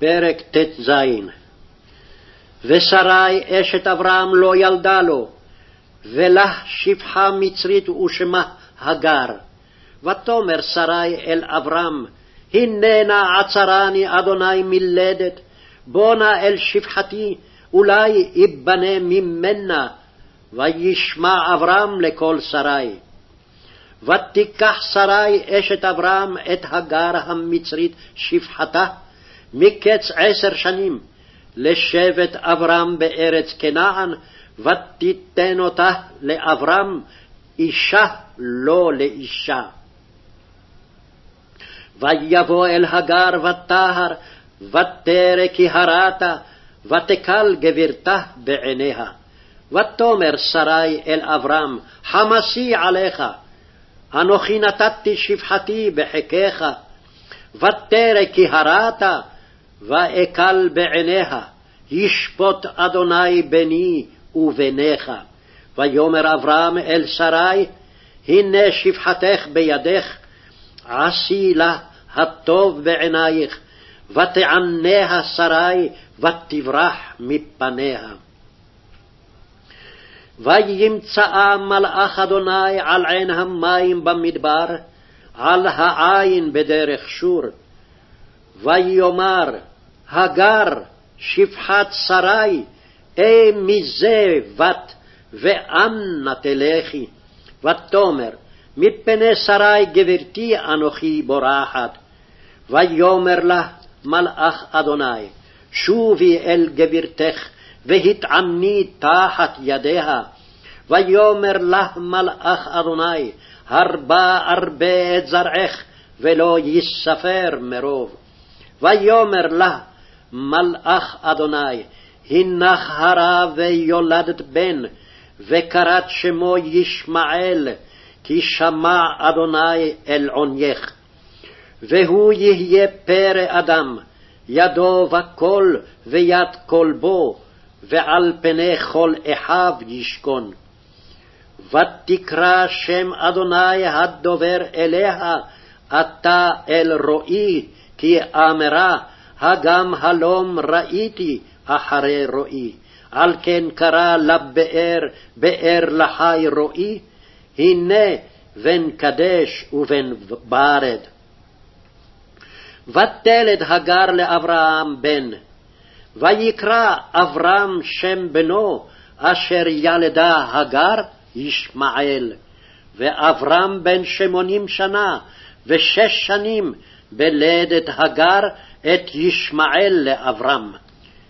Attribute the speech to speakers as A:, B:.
A: פרק ט"ז ושרי אשת אברהם לא ילדה לו, ולה שפחה מצרית ושמה הגר. ותאמר שרי אל אברהם, הננה עצרני אדוני מלדת, בונה אל שפחתי, אולי יבנה ממנה. וישמע אברהם לקול שרי. ותיקח שרי אשת אברהם את הגר המצרית שפחתה, מקץ עשר שנים, לשבט אברהם בארץ כנען, ותיתן אותה לאברהם, אישה לא לאישה. ויבוא אל הגר וטהר, ותרא כי הרתה, ותקל גבירתה בעיניה. ותאמר שרי אל אברהם, חמסי עליך, אנוכי נתתי שפחתי בחיקך, ותרא כי הרעת, ואקל בעיניה, ישפוט אדוני ביני וביניך. ויאמר אברהם אל שרי, הנה שפחתך בידך, עשי לה הטוב בעינייך, ותעניה שרי, ותברח מפניה. וימצאה מלאך אדוני על עין המים במדבר, על העין בדרך שור. ויאמר, הגר, שפחת שרי, אה מזה בת, ואנה תלכי. ותאמר, מפני שרי גברתי אנוכי בורחת. ויאמר לה מלאך אדוני, שובי אל גברתך, והתעני תחת ידיה. ויאמר לה מלאך אדוני, הרבה ארבה את זרעך, ולא יספר מרוב. ויאמר לה מלאך אדוני, הנך הרה ויולדת בן, וקראת שמו ישמעאל, כי שמע אדוני אל עונייך. והוא יהיה פרא אדם, ידו וכל ויד כלבו, ועל פני כל אחיו ישכון. ותקרא שם אדוני הדובר אליה, אתה אל רועי, כי אמרה, הגם הלום ראיתי אחרי רועי. על כן קרא לבאר, באר לחי רועי, הנה בן קדש ובן ברד. ותלד הגר לאברהם בן, ויקרא אברהם שם בנו, אשר ילדה הגר, ישמעאל. ואברהם בן שמונים שנה, ושש שנים בלדת הגר את ישמעאל לאברהם.